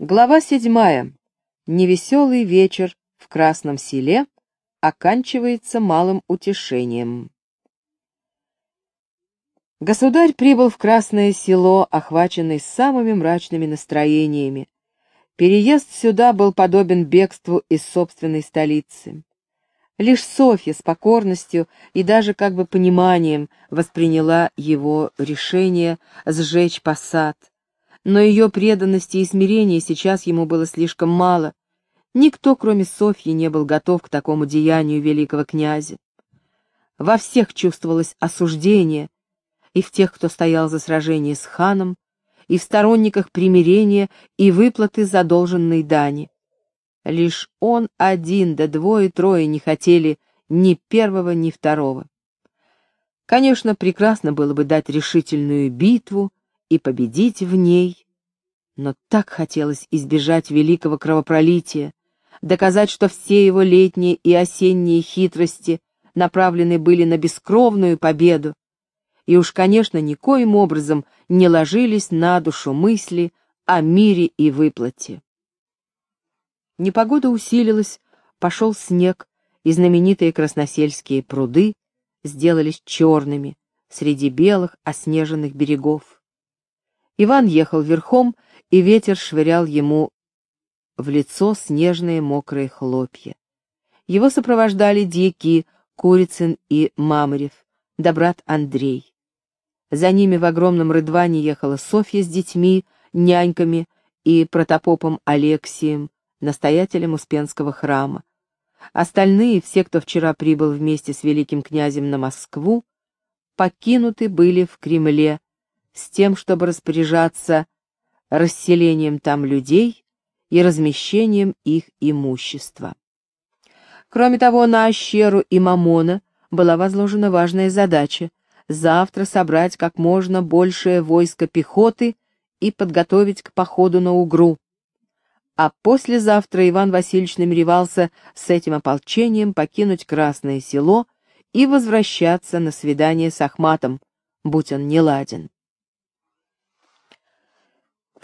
Глава седьмая. Невеселый вечер в Красном селе оканчивается малым утешением. Государь прибыл в Красное село, охваченный самыми мрачными настроениями. Переезд сюда был подобен бегству из собственной столицы. Лишь Софья с покорностью и даже как бы пониманием восприняла его решение сжечь посад. Но ее преданности и смирения сейчас ему было слишком мало. Никто, кроме Софьи, не был готов к такому деянию великого князя. Во всех чувствовалось осуждение, и в тех, кто стоял за сражение с ханом, и в сторонниках примирения и выплаты задолженной дани. Лишь он один, да двое-трое не хотели ни первого, ни второго. Конечно, прекрасно было бы дать решительную битву и победить в ней, но так хотелось избежать великого кровопролития, доказать, что все его летние и осенние хитрости направлены были на бескровную победу, и уж, конечно, никоим образом не ложились на душу мысли о мире и выплате. Непогода усилилась, пошел снег, и знаменитые красносельские пруды сделались черными среди белых оснеженных берегов. Иван ехал верхом, и ветер швырял ему в лицо снежные мокрые хлопья. Его сопровождали дьяки Курицын и Мамарев, да брат Андрей. За ними в огромном рыдване ехала Софья с детьми, няньками и протопопом Алексием, настоятелем Успенского храма. Остальные, все, кто вчера прибыл вместе с великим князем на Москву, покинуты были в Кремле с тем, чтобы распоряжаться расселением там людей и размещением их имущества. Кроме того, на Ащеру и Мамона была возложена важная задача — завтра собрать как можно большее войско пехоты и подготовить к походу на Угру а послезавтра Иван Васильевич намеревался с этим ополчением покинуть Красное Село и возвращаться на свидание с Ахматом, будь он не ладен.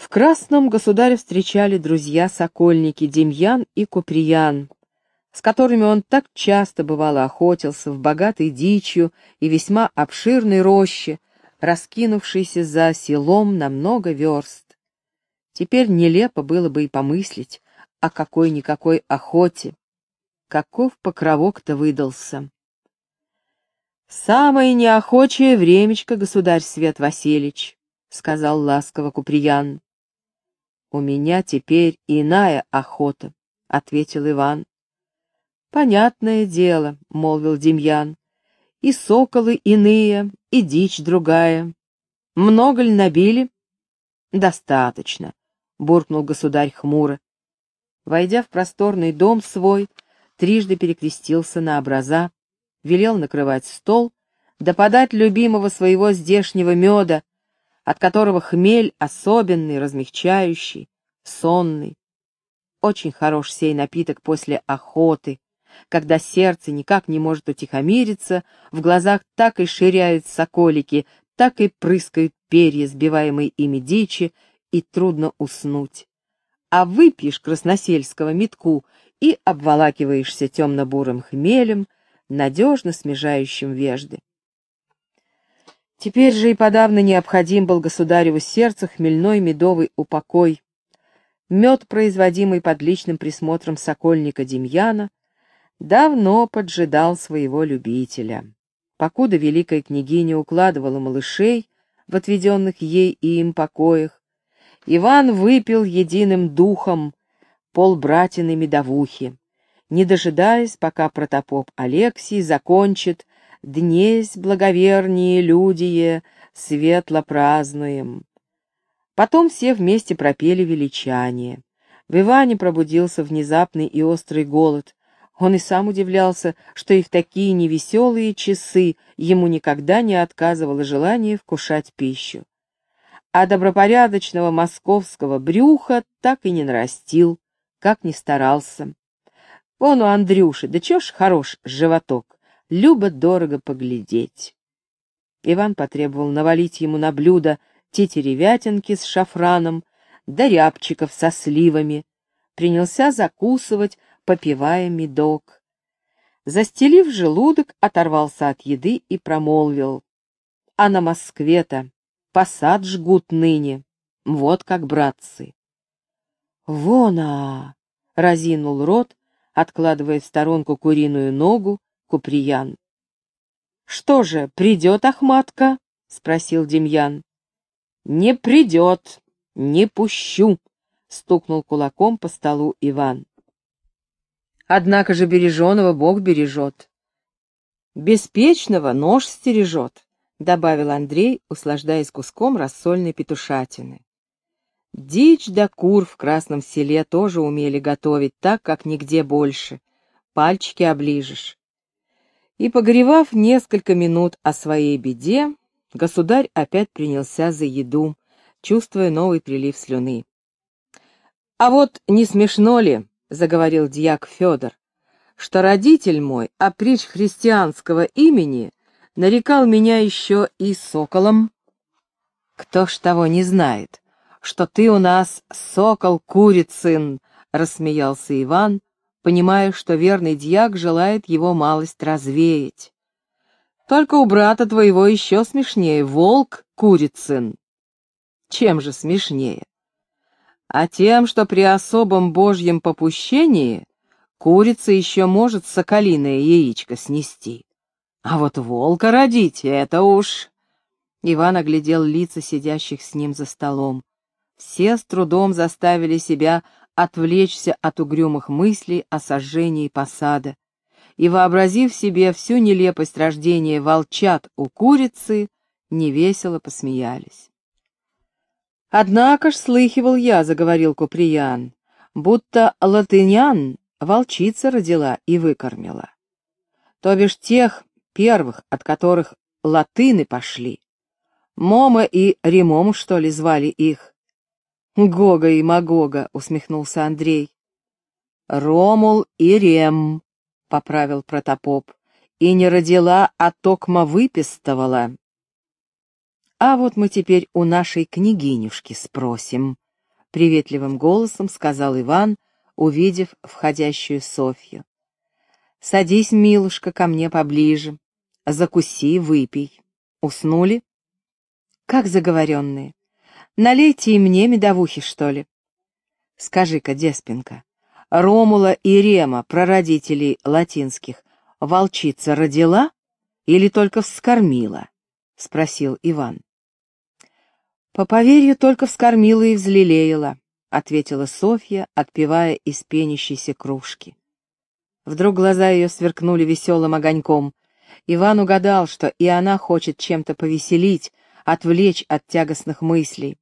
В Красном государя встречали друзья-сокольники Демьян и Куприян, с которыми он так часто бывало охотился в богатой дичью и весьма обширной роще, раскинувшейся за селом на много верст. Теперь нелепо было бы и помыслить о какой-никакой охоте. Каков покровок-то выдался. «Самое неохочее времечко, государь Свет Васильевич», — сказал ласково Куприян. «У меня теперь иная охота», — ответил Иван. «Понятное дело», — молвил Демьян, — «и соколы иные, и дичь другая. Много ли набили?» «Достаточно буркнул государь хмуро. Войдя в просторный дом свой, трижды перекрестился на образа, велел накрывать стол, да подать любимого своего здешнего меда, от которого хмель особенный, размягчающий, сонный. Очень хорош сей напиток после охоты, когда сердце никак не может утихомириться, в глазах так и ширяют соколики, так и прыскают перья, сбиваемые ими дичи, и трудно уснуть. А выпьешь красносельского метку и обволакиваешься темно-бурым хмелем, надежно смежающим вежды. Теперь же и подавно необходим был государеву сердцу хмельной медовый упокой. Мед, производимый под личным присмотром сокольника Демьяна, давно поджидал своего любителя. Покуда великая княгиня укладывала малышей в отведенных ей и им покоях, Иван выпил единым духом полбратины медовухи, не дожидаясь, пока протопоп Алексий закончит «Днесь благовернее людие, светло празднуем». Потом все вместе пропели величание. В Иване пробудился внезапный и острый голод. Он и сам удивлялся, что и в такие невеселые часы ему никогда не отказывало желание вкушать пищу а добропорядочного московского брюха так и не нарастил, как ни старался. Вон у Андрюши, да чё ж хорош животок, любо-дорого поглядеть. Иван потребовал навалить ему на блюдо те теревятинки с шафраном, да рябчиков со сливами. Принялся закусывать, попивая медок. Застелив желудок, оторвался от еды и промолвил. А на Москве-то посад жгут ныне, вот как братцы. Вон, а! разинул рот, откладывая в сторонку куриную ногу, Куприян. «Что же, придет Ахматка?» — спросил Демьян. «Не придет, не пущу», — стукнул кулаком по столу Иван. «Однако же береженого Бог бережет». «Беспечного нож стережет», — добавил Андрей, услаждаясь куском рассольной петушатины. Дичь да кур в Красном селе тоже умели готовить так, как нигде больше. Пальчики оближешь. И, погревав несколько минут о своей беде, государь опять принялся за еду, чувствуя новый прилив слюны. «А вот не смешно ли, — заговорил дьяк Федор, — что родитель мой, притч христианского имени, нарекал меня еще и соколом? Кто ж того не знает? что ты у нас сокол курицын, — рассмеялся Иван, понимая, что верный дьяк желает его малость развеять. Только у брата твоего еще смешнее, волк курицын. Чем же смешнее? А тем, что при особом божьем попущении курица еще может соколиное яичко снести. А вот волка родить — это уж... Иван оглядел лица сидящих с ним за столом. Все с трудом заставили себя отвлечься от угрюмых мыслей о сожжении посада, и, вообразив себе всю нелепость рождения волчат у курицы, невесело посмеялись. «Однако ж слыхивал я», — заговорил Куприян, — «будто латынян волчица родила и выкормила. То бишь тех первых, от которых латыны пошли. Мома и Римом, что ли, звали их, Гога и Магога, усмехнулся Андрей. Ромул и Рем, поправил протопоп, и не родила, а токма выпистывала. А вот мы теперь у нашей княгинюшки спросим, приветливым голосом сказал Иван, увидев входящую Софью. Садись, милушка, ко мне поближе. Закуси, выпей. Уснули? Как заговоренные. Налейте и мне медовухи, что ли. Скажи-ка, Деспинка, Ромула и Рема, прародителей латинских, волчица родила или только вскормила? — спросил Иван. «По поверью, только вскормила и взлелеяла», — ответила Софья, отпивая из пенящейся кружки. Вдруг глаза ее сверкнули веселым огоньком. Иван угадал, что и она хочет чем-то повеселить, отвлечь от тягостных мыслей.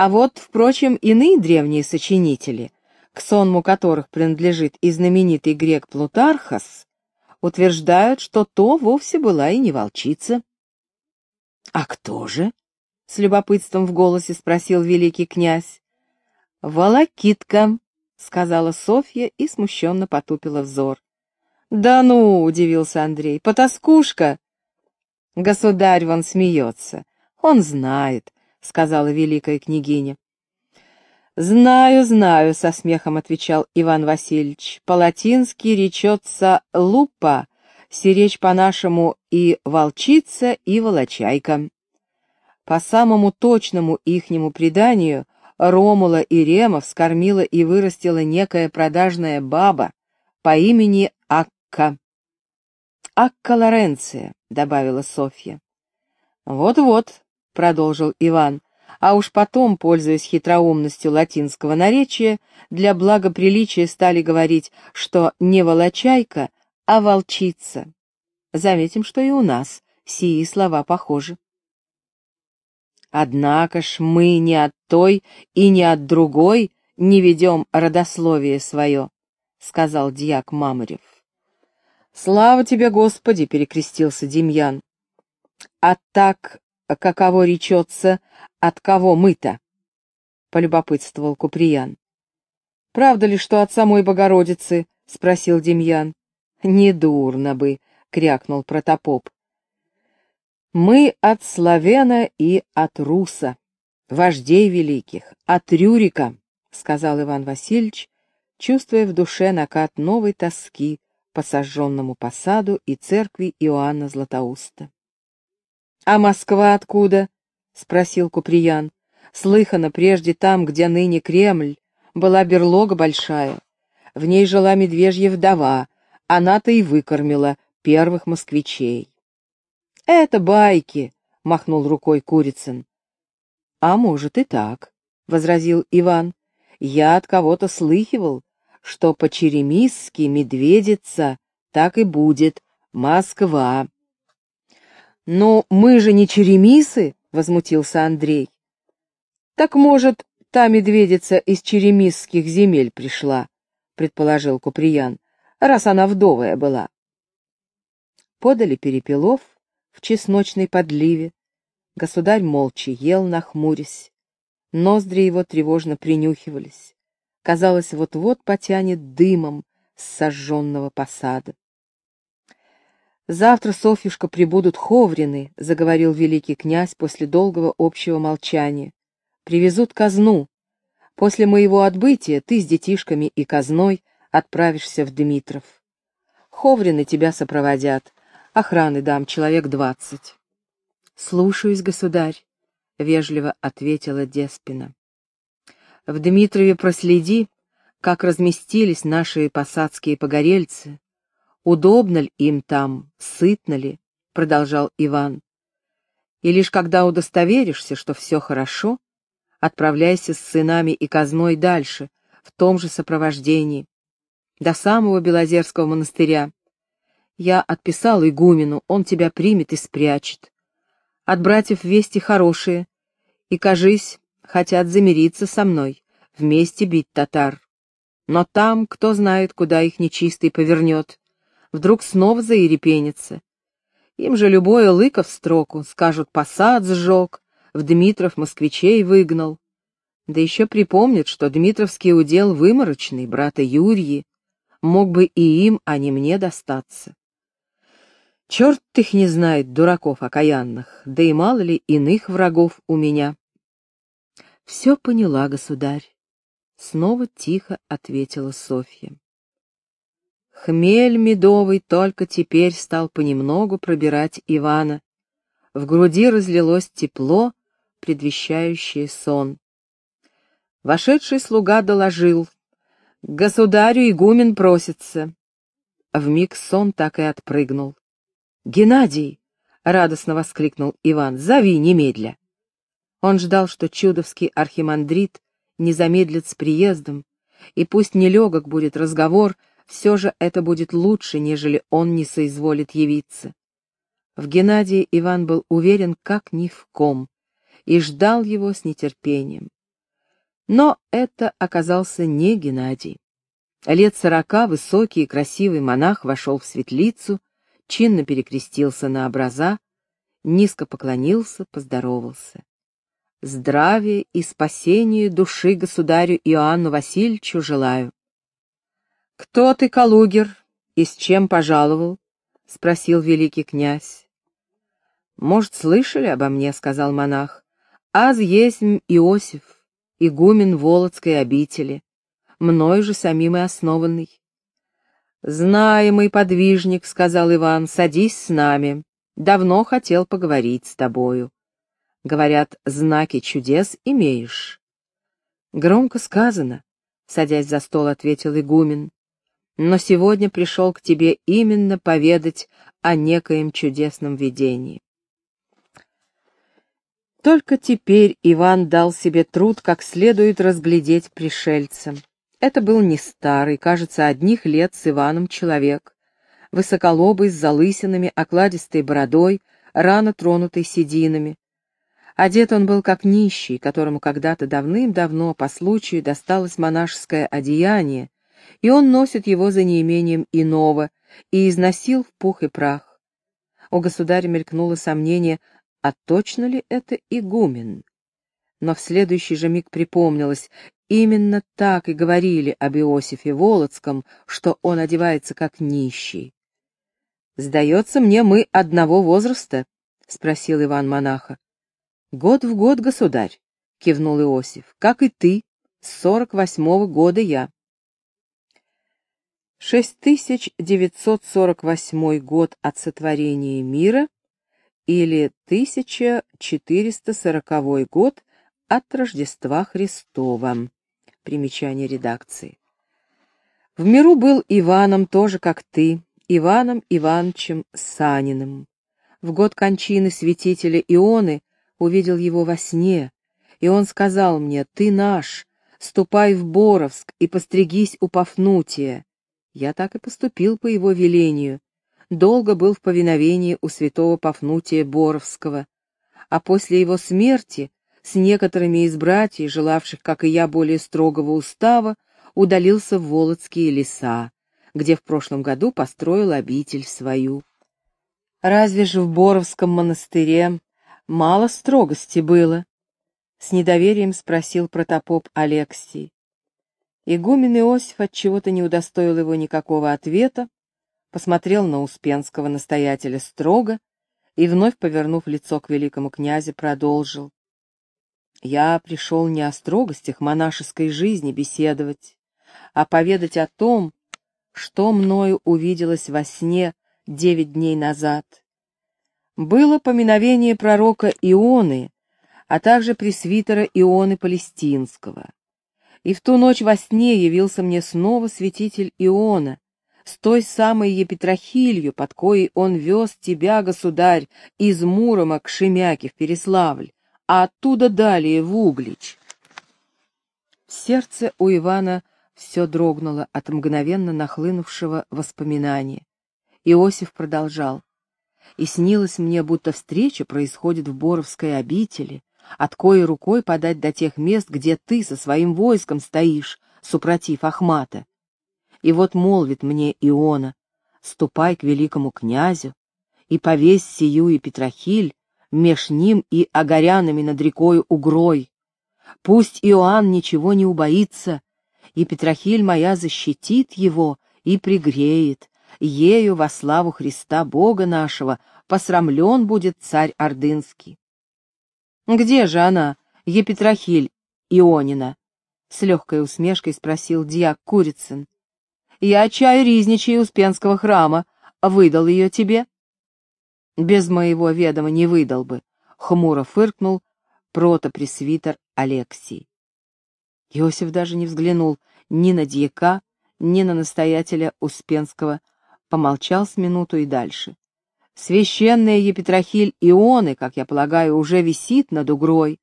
А вот, впрочем, иные древние сочинители, к сонму которых принадлежит и знаменитый грек Плутархос, утверждают, что то вовсе была и не волчица. «А кто же?» — с любопытством в голосе спросил великий князь. «Волокитка», — сказала Софья и смущенно потупила взор. «Да ну!» — удивился Андрей. «Потаскушка!» Государь вон смеется. Он знает, — сказала великая княгиня. «Знаю, знаю», — со смехом отвечал Иван Васильевич. «По-латински речется «лупа», сиречь по-нашему и «волчица», и «волочайка». По самому точному ихнему преданию, Ромула и Рема вскормила и вырастила некая продажная баба по имени Акка. «Акка Лоренция», — добавила Софья. «Вот-вот», — продолжил Иван, а уж потом, пользуясь хитроумностью латинского наречия, для благоприличия стали говорить, что не волочайка, а волчица. Заметим, что и у нас сии слова похожи. Однако ж мы ни от той и ни от другой не ведем родословие свое, — сказал дьяк Мамарев. «Слава тебе, Господи!» — перекрестился Демьян. «А так каково речется, от кого мы-то? — полюбопытствовал Куприян. — Правда ли, что от самой Богородицы? — спросил Демьян. — Недурно бы, — крякнул протопоп. — Мы от славяна и от руса, вождей великих, от Рюрика, — сказал Иван Васильевич, чувствуя в душе накат новой тоски по сожженному посаду и церкви Иоанна Златоуста. — А Москва откуда? — спросил Куприян. — Слыхано прежде там, где ныне Кремль, была берлога большая. В ней жила медвежья вдова, она-то и выкормила первых москвичей. — Это байки, — махнул рукой Курицын. — А может и так, — возразил Иван. — Я от кого-то слыхивал, что по-черемисски медведица так и будет Москва. — Но мы же не черемисы, — возмутился Андрей. — Так, может, та медведица из черемисских земель пришла, — предположил Куприян, — раз она вдовая была. Подали перепелов в чесночной подливе. Государь молча ел, нахмурясь. Ноздри его тревожно принюхивались. Казалось, вот-вот потянет дымом с сожженного посада. «Завтра, Софьюшка, прибудут ховрины», — заговорил великий князь после долгого общего молчания. «Привезут казну. После моего отбытия ты с детишками и казной отправишься в Дмитров. Ховрины тебя сопроводят. Охраны дам, человек двадцать». «Слушаюсь, государь», — вежливо ответила Деспина. «В Дмитрове проследи, как разместились наши посадские погорельцы, удобно ли им там, сытно ли, — продолжал Иван. И лишь когда удостоверишься, что все хорошо, отправляйся с сынами и казной дальше, в том же сопровождении, до самого Белозерского монастыря. Я отписал игумену, он тебя примет и спрячет. От братьев вести хорошие, и, кажись, хотят замириться со мной, вместе бить татар. Но там, кто знает, куда их нечистый повернет вдруг снова заерепенится. Им же любое лыко в строку, скажут, посад сжег, в Дмитров москвичей выгнал. Да еще припомнят, что Дмитровский удел выморочный, брата Юрьи, мог бы и им, а не мне достаться. Черт их не знает, дураков окаянных, да и мало ли иных врагов у меня. Все поняла, государь. Снова тихо ответила Софья. Хмель медовый только теперь стал понемногу пробирать Ивана. В груди разлилось тепло, предвещающее сон. Вошедший слуга доложил. «К государю игумен просится». Вмиг сон так и отпрыгнул. «Геннадий!» — радостно воскликнул Иван. «Зови немедля!» Он ждал, что чудовский архимандрит не замедлит с приездом, и пусть нелегок будет разговор, — все же это будет лучше, нежели он не соизволит явиться. В Геннадии Иван был уверен как ни в ком и ждал его с нетерпением. Но это оказался не Геннадий. Лет сорока высокий и красивый монах вошел в светлицу, чинно перекрестился на образа, низко поклонился, поздоровался. Здравия и спасения души государю Иоанну Васильевичу желаю. «Кто ты, Калугер, и с чем пожаловал?» — спросил великий князь. «Может, слышали обо мне?» — сказал монах. «Аз есть Иосиф, игумен Володской обители, мной же самим и основанный». «Знаемый подвижник», — сказал Иван, — «садись с нами. Давно хотел поговорить с тобою. Говорят, знаки чудес имеешь». «Громко сказано», — садясь за стол, ответил игумен но сегодня пришел к тебе именно поведать о некоем чудесном видении. Только теперь Иван дал себе труд как следует разглядеть пришельца. Это был не старый, кажется, одних лет с Иваном человек, высоколобый, с залысинами, окладистой бородой, рано тронутой сединами. Одет он был как нищий, которому когда-то давным-давно по случаю досталось монашеское одеяние, и он носит его за неимением иного, и износил в пух и прах. У государя мелькнуло сомнение, а точно ли это игумен? Но в следующий же миг припомнилось, именно так и говорили об Иосифе Володском, что он одевается как нищий. «Сдается мне, мы одного возраста?» — спросил Иван монаха. «Год в год, государь», — кивнул Иосиф, — «как и ты, с сорок восьмого года я». 6948 год от сотворения мира или 1440 год от Рождества Христова. Примечание редакции. В миру был Иваном тоже, как ты, Иваном Ивановичем Саниным. В год кончины святителя Ионы увидел его во сне, и он сказал мне, «Ты наш, ступай в Боровск и постригись у Пафнутия». Я так и поступил по его велению, долго был в повиновении у святого Пафнутия Боровского, а после его смерти с некоторыми из братьев, желавших, как и я, более строгого устава, удалился в Володские леса, где в прошлом году построил обитель свою. Разве же в Боровском монастыре мало строгости было? С недоверием спросил протопоп Алексий. Игумен Иосиф отчего-то не удостоил его никакого ответа, посмотрел на Успенского настоятеля строго и, вновь повернув лицо к великому князю, продолжил. «Я пришел не о строгостях монашеской жизни беседовать, а поведать о том, что мною увиделось во сне девять дней назад. Было поминовение пророка Ионы, а также пресвитера Ионы Палестинского. И в ту ночь во сне явился мне снова святитель Иона, с той самой епитрахилью, под коей он вез тебя, государь, из Мурома к Шемяке в Переславль, а оттуда далее в Углич. Сердце у Ивана все дрогнуло от мгновенно нахлынувшего воспоминания. Иосиф продолжал. «И снилось мне, будто встреча происходит в Боровской обители, от коей рукой подать до тех мест, где ты со своим войском стоишь, супротив Ахмата. И вот молвит мне Иона, ступай к великому князю и повесь сию и Петрохиль меж ним и огорянами над рекой Угрой. Пусть Иоанн ничего не убоится, и Петрохиль моя защитит его и пригреет, ею во славу Христа Бога нашего посрамлен будет царь Ордынский. Где же она, Епетрохиль Ионина? С легкой усмешкой спросил дьяк Курицын. Я чай ризничий Успенского храма, выдал ее тебе? Без моего ведома не выдал бы, хмуро фыркнул протопресвитер Алексий. Иосиф даже не взглянул ни на дьяка, ни на настоятеля Успенского, помолчал с минуту и дальше. Священная Епитрахиль Ионы, как я полагаю, уже висит над угрой.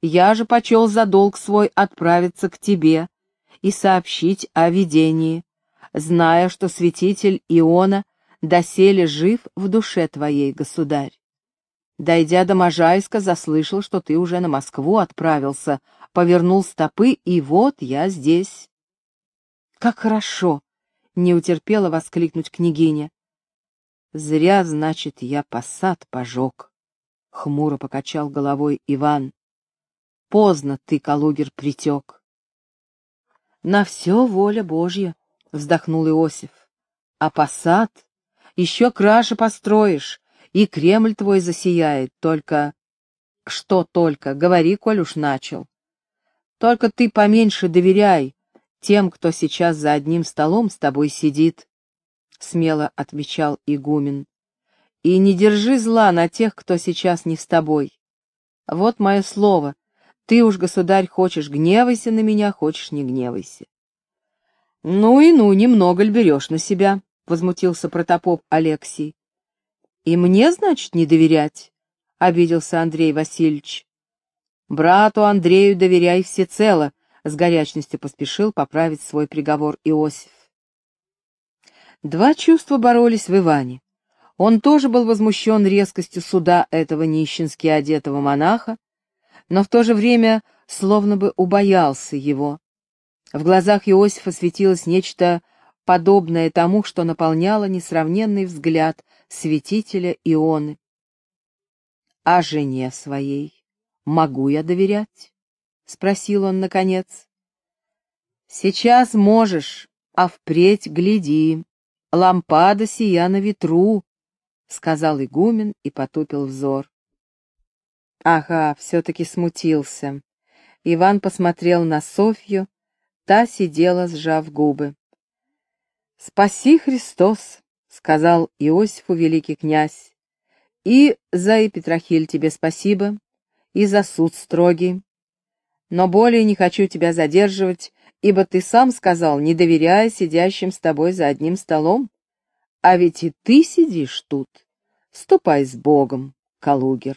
Я же почел за долг свой отправиться к тебе и сообщить о видении, зная, что святитель Иона доселе жив в душе твоей, государь. Дойдя до Можайска, заслышал, что ты уже на Москву отправился, повернул стопы, и вот я здесь. Как хорошо! — не утерпела воскликнуть княгиня. Зря, значит, я посад пожег. Хмуро покачал головой Иван. Поздно ты, Калугер, притек. На все воля Божья, вздохнул Иосиф. А посад еще краше построишь, и Кремль твой засияет, только... Что только, говори, коль уж начал. Только ты поменьше доверяй тем, кто сейчас за одним столом с тобой сидит, — смело отвечал игумен. И не держи зла на тех, кто сейчас не с тобой. Вот мое слово. Ты уж, государь, хочешь гневайся на меня, хочешь не гневайся. Ну и ну, немного ль берешь на себя, — возмутился протопоп Алексий. И мне, значит, не доверять, — обиделся Андрей Васильевич. Брату Андрею доверяй всецело, — с горячностью поспешил поправить свой приговор Иосиф. Два чувства боролись в Иване. Он тоже был возмущен резкостью суда этого нищенски одетого монаха, но в то же время словно бы убоялся его. В глазах Иосифа светилось нечто подобное тому, что наполняло несравненный взгляд святителя Ионы. «А жене своей могу я доверять?» — спросил он наконец. «Сейчас можешь, а впредь гляди», лампада сия на ветру, — сказал игумен и потупил взор. Ага, все-таки смутился. Иван посмотрел на Софью, та сидела, сжав губы. «Спаси, Христос!» — сказал Иосифу великий князь. «И за Епитрахиль тебе спасибо, и за суд строгий. Но более не хочу тебя задерживать, ибо ты сам сказал, не доверяя сидящим с тобой за одним столом. А ведь и ты сидишь тут. Ступай с Богом, Калугер».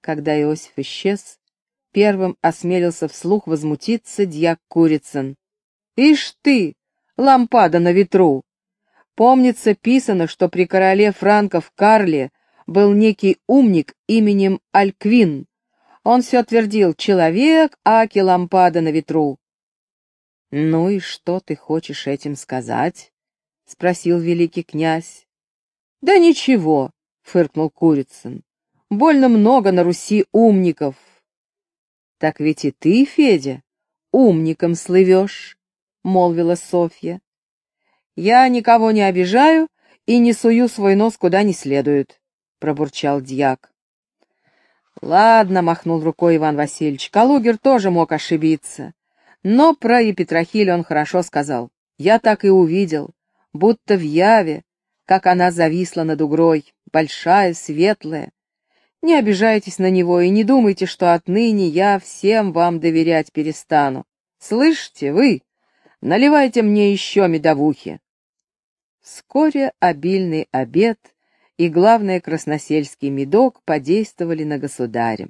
Когда Иосиф исчез, первым осмелился вслух возмутиться дьяк Курицын. «Ишь ты, лампада на ветру! Помнится, писано, что при короле франков Карле был некий умник именем Альквин. Он все твердил «человек, аки лампада на ветру». «Ну и что ты хочешь этим сказать?» — спросил великий князь. «Да ничего», — фыркнул Курицын. Больно много на Руси умников. Так ведь и ты, Федя, умником слывешь, — молвила Софья. Я никого не обижаю и не сую свой нос куда не следует, — пробурчал дьяк. Ладно, — махнул рукой Иван Васильевич, — Калугер тоже мог ошибиться. Но про Епитрахиль он хорошо сказал. Я так и увидел, будто в яве, как она зависла над угрой, большая, светлая, не обижайтесь на него и не думайте, что отныне я всем вам доверять перестану. Слышите, вы? Наливайте мне еще медовухи. Вскоре обильный обед и, главное, красносельский медок подействовали на государя.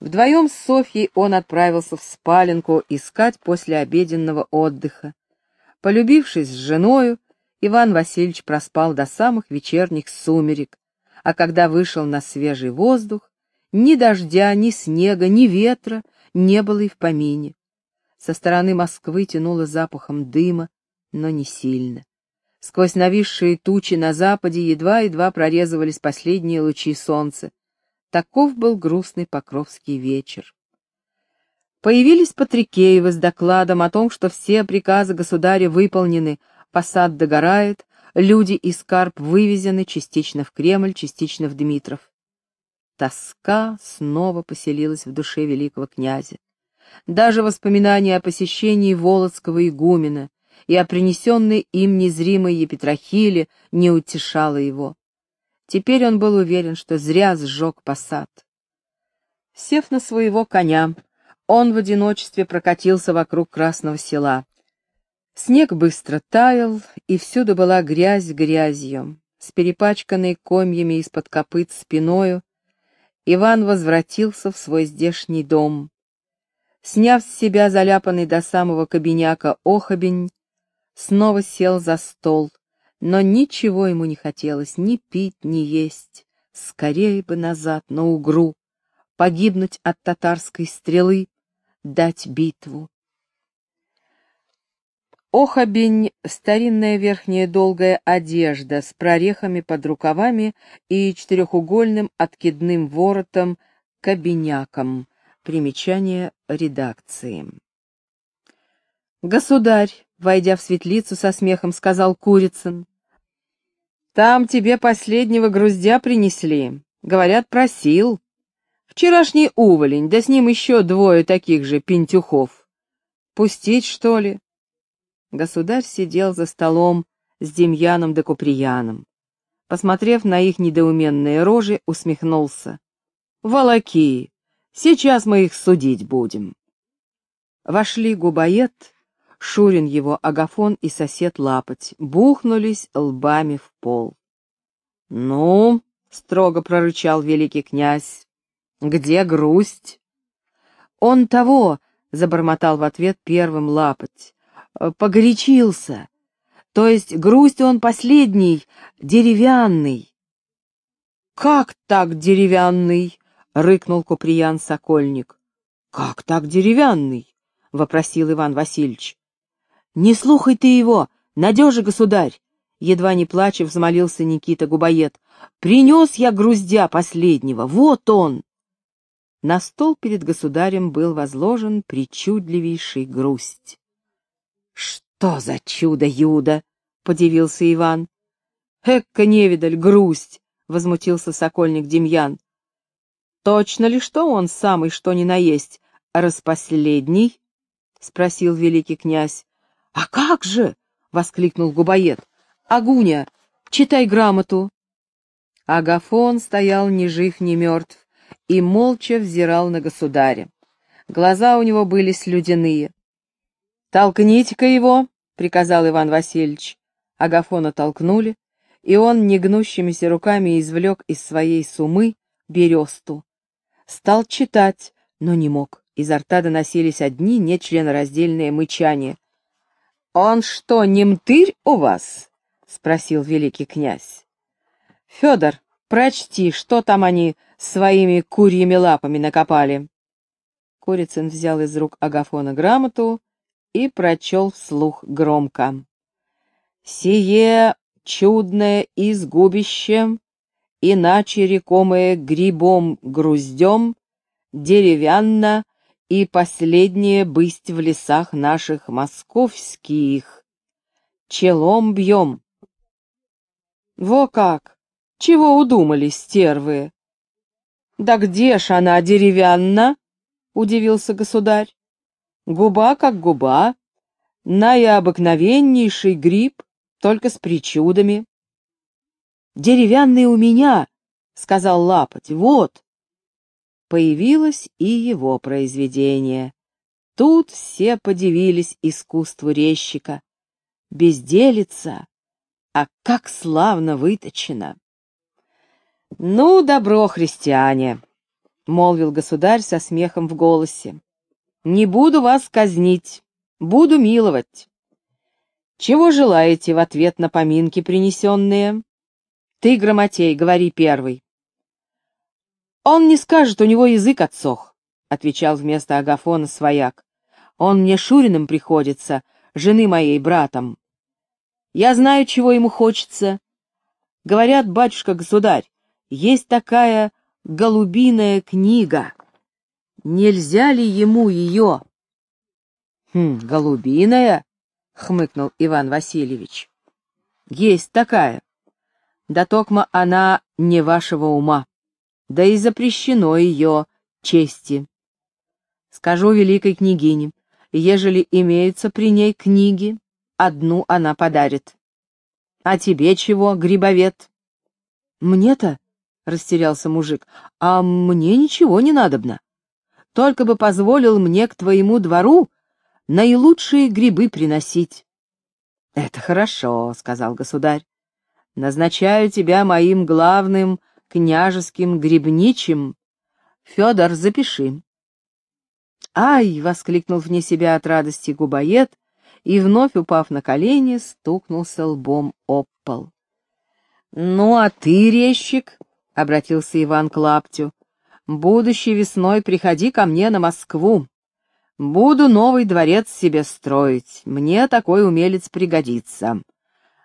Вдвоем с Софьей он отправился в спаленку искать после обеденного отдыха. Полюбившись с женою, Иван Васильевич проспал до самых вечерних сумерек, а когда вышел на свежий воздух, ни дождя, ни снега, ни ветра не было и в помине. Со стороны Москвы тянуло запахом дыма, но не сильно. Сквозь нависшие тучи на западе едва-едва прорезывались последние лучи солнца. Таков был грустный покровский вечер. Появились Патрикеевы с докладом о том, что все приказы государя выполнены, посад догорает, Люди и скарб вывезены частично в Кремль, частично в Дмитров. Тоска снова поселилась в душе великого князя. Даже воспоминание о посещении Володского игумена и о принесенной им незримой Епитрахиле не утешало его. Теперь он был уверен, что зря сжег посад. Сев на своего коня, он в одиночестве прокатился вокруг Красного села. Снег быстро таял, и всюду была грязь грязью. С перепачканной комьями из-под копыт спиною Иван возвратился в свой здешний дом. Сняв с себя заляпанный до самого кабиняка охобень, снова сел за стол, но ничего ему не хотелось ни пить, ни есть. Скорее бы назад, на угру, погибнуть от татарской стрелы, дать битву. Охобень — старинная верхняя долгая одежда с прорехами под рукавами и четырехугольным откидным воротом кабиняком. Примечание редакции. «Государь», — войдя в светлицу со смехом, сказал Курицын, «там тебе последнего груздя принесли. Говорят, просил. Вчерашний уволень, да с ним еще двое таких же пентюхов. Пустить, что ли?» Государь сидел за столом с Демьяном да Куприяном. Посмотрев на их недоуменные рожи, усмехнулся. «Волоки! Сейчас мы их судить будем!» Вошли Губоед, Шурин его Агафон и сосед Лапоть, бухнулись лбами в пол. «Ну?» — строго прорычал великий князь. «Где грусть?» «Он того!» — забормотал в ответ первым Лапоть. Погорячился. То есть грусть он последний, деревянный. «Как так деревянный?» — рыкнул Куприян Сокольник. «Как так деревянный?» — вопросил Иван Васильевич. «Не слухай ты его, надежи, государь!» Едва не плача взмолился Никита Губоед. «Принес я груздя последнего, вот он!» На стол перед государем был возложен причудливейший грусть. «Что за чудо-юдо?» — подивился Иван. «Экка невидаль, грусть!» — возмутился сокольник Демьян. «Точно ли что он самый, что ни на есть, распоследний? — спросил великий князь. — А как же? — воскликнул Губоед. — Агуня, читай грамоту. Агафон стоял ни жив, ни мертв и молча взирал на государя. Глаза у него были слюдяные. «Толкните-ка его!» — приказал Иван Васильевич. Агафона толкнули, и он негнущимися руками извлек из своей сумы бересту. Стал читать, но не мог. Изо рта доносились одни нечленораздельные мычания. «Он что, немтырь у вас?» — спросил великий князь. «Федор, прочти, что там они своими курьими лапами накопали». Курицын взял из рук Агафона грамоту и прочел вслух громко. «Сие чудное изгубище, иначе рекомое грибом-груздем, деревянно и последнее бысть в лесах наших московских. Челом бьем». «Во как! Чего удумали, стервы?» «Да где ж она деревянна?» — удивился государь. «Губа как губа, наиобыкновеннейший гриб, только с причудами». «Деревянный у меня», — сказал Лапоть, — «вот». Появилось и его произведение. Тут все подивились искусству резчика. Безделица, а как славно выточено! «Ну, добро, христиане!» — молвил государь со смехом в голосе. «Не буду вас казнить, буду миловать. Чего желаете в ответ на поминки принесенные? Ты, Грамотей, говори первый». «Он не скажет, у него язык отсох», — отвечал вместо Агафона свояк. «Он мне Шуриным приходится, жены моей братом. Я знаю, чего ему хочется. Говорят, батюшка-государь, есть такая голубиная книга. Нельзя ли ему ее? Хм, голубиная? хмыкнул Иван Васильевич. Есть такая. Да токма она не вашего ума, да и запрещено ее чести. Скажу великой княгине, ежели имеются при ней книги, одну она подарит. А тебе чего, грибовед? Мне-то растерялся мужик. «А мне ничего не надобно. Только бы позволил мне к твоему двору наилучшие грибы приносить». «Это хорошо», — сказал государь. «Назначаю тебя моим главным княжеским грибничим. Федор, запиши». «Ай!» — воскликнул вне себя от радости губоед и, вновь упав на колени, стукнулся лбом об пол. «Ну, а ты, резчик?» — обратился Иван к Лаптю. «Будущей весной приходи ко мне на Москву. Буду новый дворец себе строить, мне такой умелец пригодится.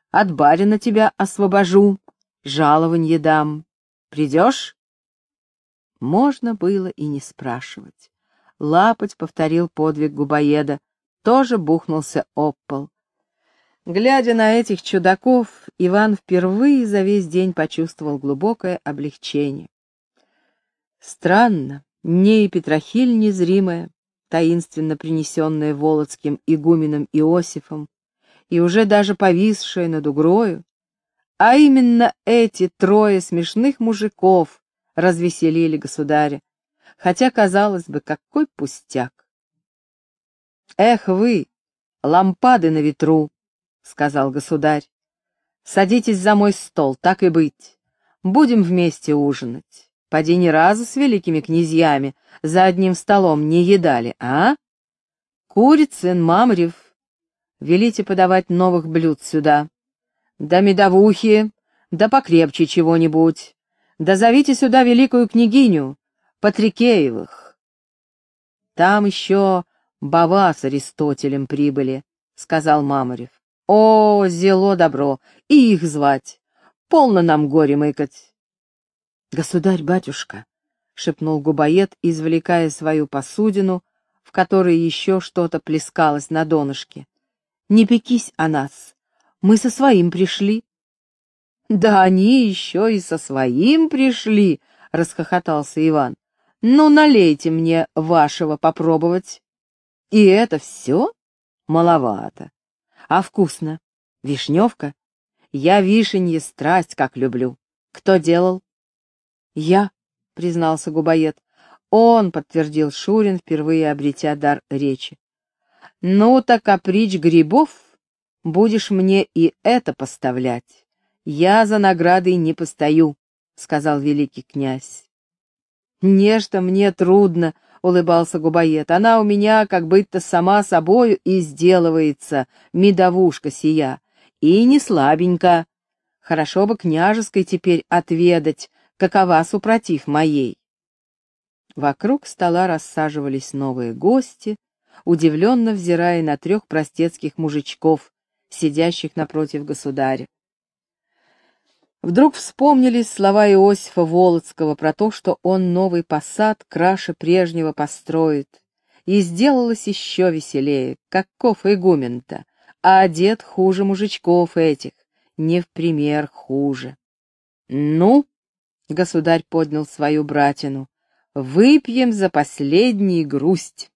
От барина тебя освобожу, жалованье дам. Придешь?» Можно было и не спрашивать. Лапоть повторил подвиг губоеда, тоже бухнулся об. Глядя на этих чудаков, Иван впервые за весь день почувствовал глубокое облегчение. Странно, не и Петрохиль незримая, таинственно принесенная Володским игуменом Иосифом, и уже даже повисшая над угрою, а именно эти трое смешных мужиков развеселили государя, хотя, казалось бы, какой пустяк. Эх вы, лампады на ветру, — сказал государь. «Садитесь за мой стол, так и быть. Будем вместе ужинать. Поди ни разу с великими князьями за одним столом не едали, а? Курицын, Мамрев, велите подавать новых блюд сюда. Да медовухи, да покрепче чего-нибудь. Да зовите сюда великую княгиню, Патрикеевых. Там еще Бава с Аристотелем прибыли, — сказал Мамарев. О, зело добро, и их звать. Полно нам горе мыкать. Государь-батюшка, — шепнул губоед, извлекая свою посудину, в которой еще что-то плескалось на донышке. Не пекись о нас, мы со своим пришли. Да они еще и со своим пришли, — расхохотался Иван. Ну, налейте мне вашего попробовать. И это все? Маловато. А вкусно. Вишневка? Я вишенье страсть как люблю. Кто делал? Я, признался Губоед. Он, подтвердил Шурин, впервые обретя дар речи. Ну, так каприч грибов будешь мне и это поставлять. Я за наградой не постою, сказал великий князь. Нечто мне трудно, улыбался Губоед. Она у меня как будто сама собою и сделывается, медовушка сия. И не слабенько. Хорошо бы княжеской теперь отведать, какова супротив моей. Вокруг стола рассаживались новые гости, удивленно взирая на трех простецких мужичков, сидящих напротив государя. Вдруг вспомнились слова Иосифа Волоцкого про то, что он новый посад краше прежнего построит, и сделалось еще веселее, каков игумен-то, а одет хуже мужичков этих, не в пример хуже. «Ну», — государь поднял свою братину, — «выпьем за последний грусть».